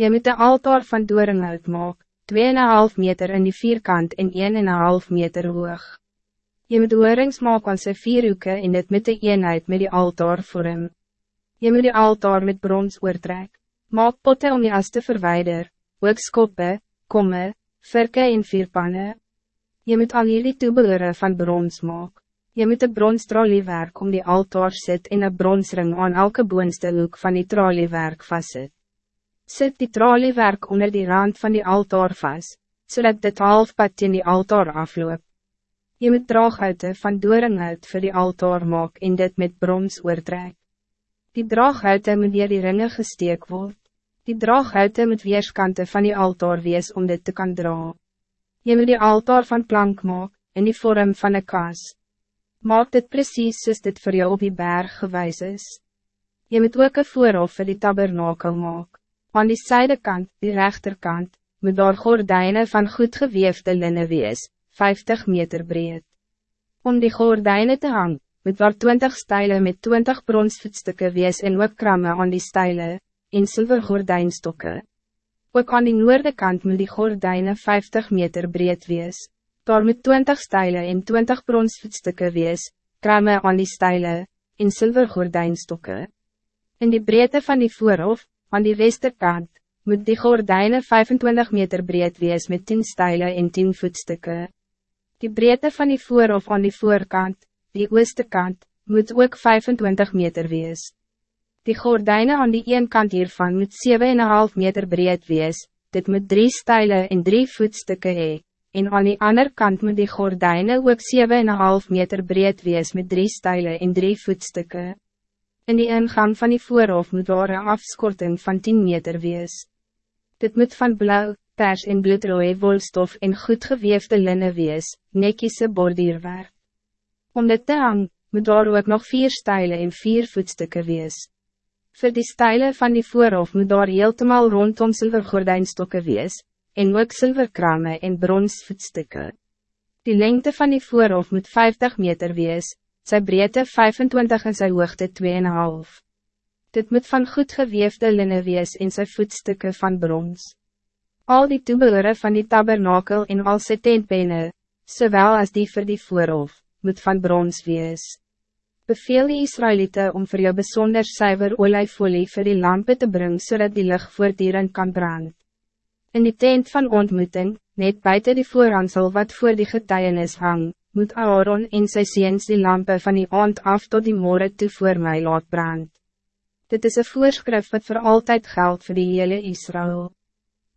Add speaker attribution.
Speaker 1: Je moet de altaar van doornhout maak, 2,5 meter in die vierkant en 1,5 meter hoog. Je moet oorings maak aan sy vierhoeken en dit met de eenheid met die altaar vorm. Je moet die altaar met brons oortrek. Maak potte om die as te verwijder, ook skoppe, komme, virke en vierpanne. Je moet al jullie toebehore van brons maak. Je moet een bronstroliewerk om die altaar sit en een bronsring aan elke boonste hoek van die troliewerk vastzet. Zet die troliewerk onder die rand van die altaar vast, zodat dit halfpad in die altaar afloop. Je moet draaghouten van doringhout voor die altaar maak en dit met brons oortrek. Die draaghouten moet hier die ringe gesteek word. Die draaghouten moet weerskante van die altaar wees om dit te kan dra. Je moet die altaar van plank maak, in die vorm van een kast. Maak dit precies soos dit voor jou op die berg gewijs is. Je moet ook een voorhof vir die tabernakel maak. Aan die zijdekant, die rechterkant, moet daar gordijnen van goed geweefde linnen wees, 50 meter breed. Om die gordijnen te hang, moet daar 20 stijlen met 20 bronsvoetstukken wees en ook kramme aan die stijlen, en zilver gordijnstokken. Ook aan die noorde kant moet die gordijnen 50 meter breed wees. Daar moet 20 stijlen en 20 bronsvoetstukken wees, kramme aan die stijlen, en zilver gordijnstokken. In die breedte van die voorhof, aan die westerkant, moet die gordijnen 25 meter breed wees met 10 stijlen en 10 voetstukken. Die breedte van die voorhof aan die voorkant, die oosterkant, moet ook 25 meter wees. Die gordijnen aan die een kant hiervan moet 7,5 meter breed wees, dit moet 3 stijlen en 3 voetstukken hee en aan die andere kant moet die gordijnen ook 7,5 meter breed wees met drie stijlen en drie voetstukken. In die ingang van die voorhof moet daar een afskorting van 10 meter wees. Dit moet van blauw, pers en bloedrooie wolstof en goed geweefde linnen wees, nekiese bordierwerk. Om dit te hang, moet daar ook nog vier stijlen en vier voetstukken wees. Voor die stijlen van die voorhof moet daar heeltemal rondom silvergordijnstokken wees, en ook zilverkrame en bronsvoetstukken. Die lengte van die voorhof moet 50 meter wees, sy breedte 25 en sy hoogte 2,5. Dit moet van goed geweefde linnen wees en sy voetstukken van brons. Al die toebehore van die tabernakel en al sy tentpenne, zowel als die voor die voorhof, moet van brons wees. Beveel die Israëlieten om voor jou bijzonder zuiver olijfolie voor die lampen te brengen, zodat die lucht voortdurend kan branden. In die tent van ontmoeting, net buiten die voorhansel wat voor die getuienis hang, moet Aaron en sy seens die lampen van die aand af tot die morgen toe voor mij laat brand. Dit is een voorschrift wat voor altijd geldt voor die hele Israël.